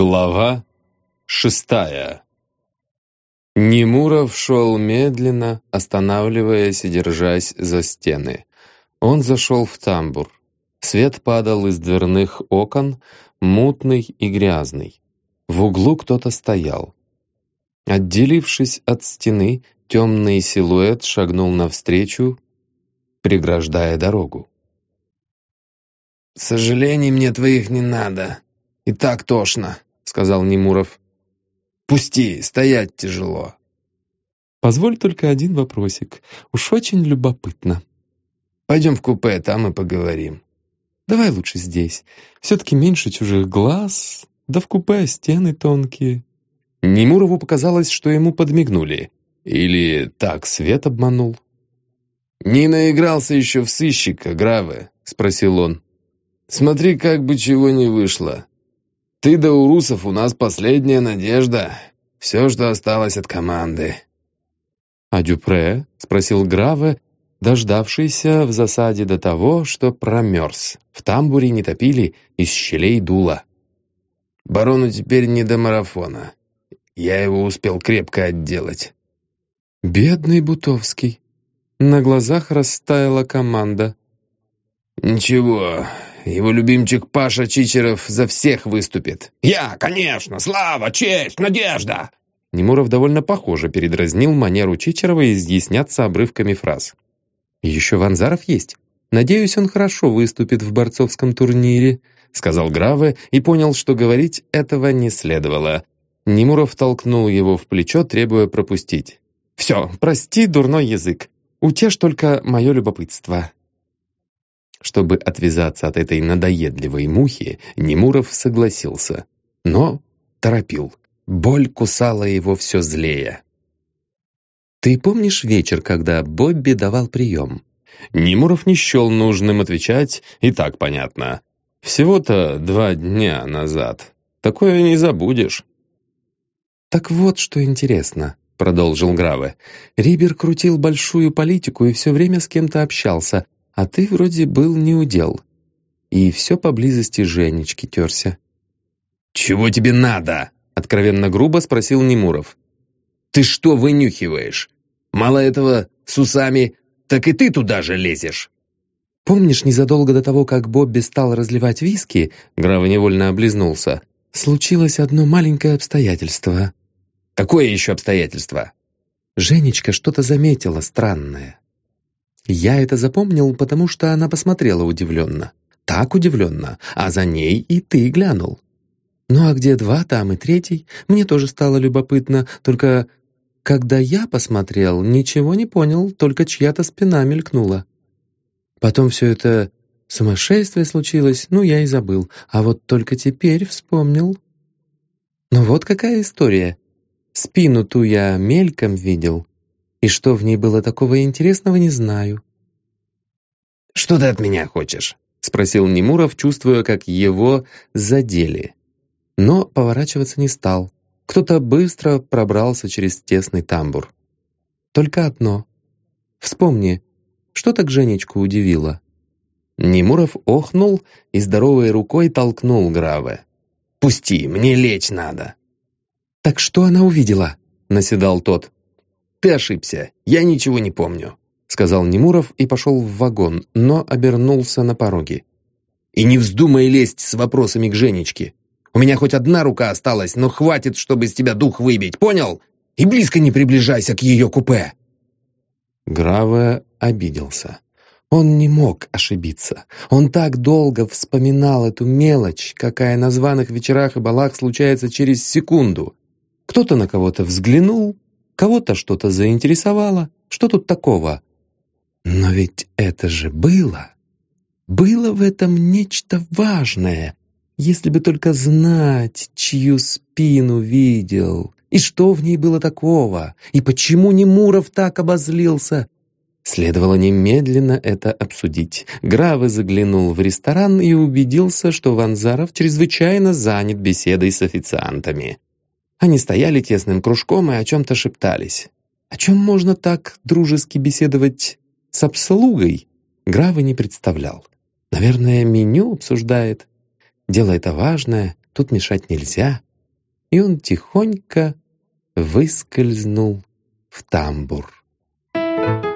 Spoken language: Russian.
Глава шестая Немуров шел медленно, останавливаясь и держась за стены. Он зашел в тамбур. Свет падал из дверных окон, мутный и грязный. В углу кто-то стоял. Отделившись от стены, темный силуэт шагнул навстречу, преграждая дорогу. «Сожалений мне твоих не надо», «И так тошно», — сказал Немуров. «Пусти, стоять тяжело». «Позволь только один вопросик. Уж очень любопытно». «Пойдем в купе, там и поговорим». «Давай лучше здесь. Все-таки меньше чужих глаз, да в купе стены тонкие». Немурову показалось, что ему подмигнули. Или так свет обманул. «Не наигрался еще в сыщика, Граве?» — спросил он. «Смотри, как бы чего не вышло. Ты да Урусов у нас последняя надежда. Все, что осталось от команды». «А Дюпре?» — спросил Граве, дождавшийся в засаде до того, что промерз. В тамбуре не топили, из щелей дуло. «Барону теперь не до марафона. Я его успел крепко отделать». «Бедный Бутовский». На глазах растаяла команда. «Ничего, его любимчик Паша Чичеров за всех выступит. «Я, конечно! Слава, честь, надежда!» Немуров довольно похоже передразнил манеру Чичерова изъясняться обрывками фраз. «Еще Ванзаров есть. Надеюсь, он хорошо выступит в борцовском турнире», сказал Граве и понял, что говорить этого не следовало. Немуров толкнул его в плечо, требуя пропустить. «Все, прости дурной язык. Утешь только мое любопытство. Чтобы отвязаться от этой надоедливой мухи, Немуров согласился. Но торопил. Боль кусала его все злее. «Ты помнишь вечер, когда Бобби давал прием?» Немуров не счел нужным отвечать, и так понятно. «Всего-то два дня назад. Такое не забудешь». «Так вот, что интересно», — продолжил Граве. «Рибер крутил большую политику и все время с кем-то общался, а ты вроде был неудел. И все поблизости Женечки терся. «Чего тебе надо?» — откровенно грубо спросил Немуров. «Ты что вынюхиваешь? Мало этого с усами, так и ты туда же лезешь». «Помнишь, незадолго до того, как Бобби стал разливать виски, Грава невольно облизнулся, случилось одно маленькое обстоятельство». «Какое еще обстоятельство?» Женечка что-то заметила странное. Я это запомнил, потому что она посмотрела удивленно. Так удивленно, а за ней и ты глянул. Ну а где два, там и третий. Мне тоже стало любопытно, только когда я посмотрел, ничего не понял, только чья-то спина мелькнула. Потом все это сумасшествие случилось, ну я и забыл, а вот только теперь вспомнил. Ну вот какая история. Спину ту я мельком видел, и что в ней было такого интересного, не знаю. «Что ты от меня хочешь?» — спросил Немуров, чувствуя, как его задели. Но поворачиваться не стал. Кто-то быстро пробрался через тесный тамбур. Только одно. Вспомни, что так Женечку удивило? Немуров охнул и здоровой рукой толкнул Граве. «Пусти, мне лечь надо». «Так что она увидела?» — наседал тот. Ты ошибся, я ничего не помню», — сказал Немуров и пошел в вагон, но обернулся на пороге. «И не вздумай лезть с вопросами к Женечке. У меня хоть одна рука осталась, но хватит, чтобы из тебя дух выбить, понял? И близко не приближайся к ее купе». Граве обиделся. Он не мог ошибиться. Он так долго вспоминал эту мелочь, какая на званых вечерах и балах случается через секунду. Кто-то на кого-то взглянул, Кого-то что-то заинтересовало. Что тут такого? Но ведь это же было. Было в этом нечто важное. Если бы только знать, чью спину видел. И что в ней было такого? И почему Немуров так обозлился? Следовало немедленно это обсудить. Гравы заглянул в ресторан и убедился, что Ванзаров чрезвычайно занят беседой с официантами. Они стояли тесным кружком и о чем-то шептались. О чем можно так дружески беседовать с обслугой? Гравы не представлял. Наверное, меню обсуждает. Дело это важное, тут мешать нельзя. и он тихонько выскользнул в тамбур. Thank you.